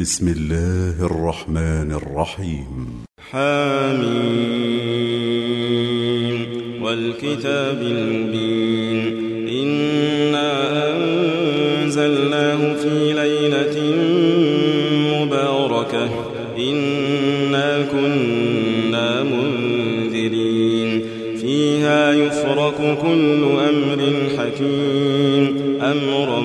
بسم الله الرحمن الرحيم. حميم والكتاب المبين. إنا أنزلناه في ليلة مباركة. إنا كنا منذرين. فيها يفرق كل أمر حكيم. أمرا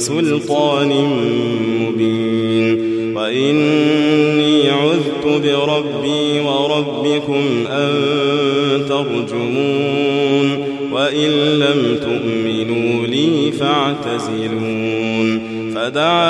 بسلطان مبين. وإني عذت بربي وربكم أن ترجمون. وإن لم تؤمنوا لي فاعتزلون. فدعا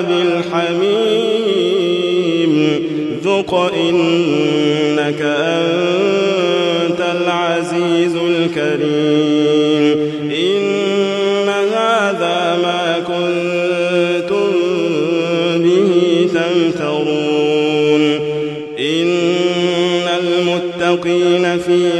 عذاب الحميم ذق إنك أنت العزيز الكريم. إن هذا ما كنتم به تمترون. إن المتقين في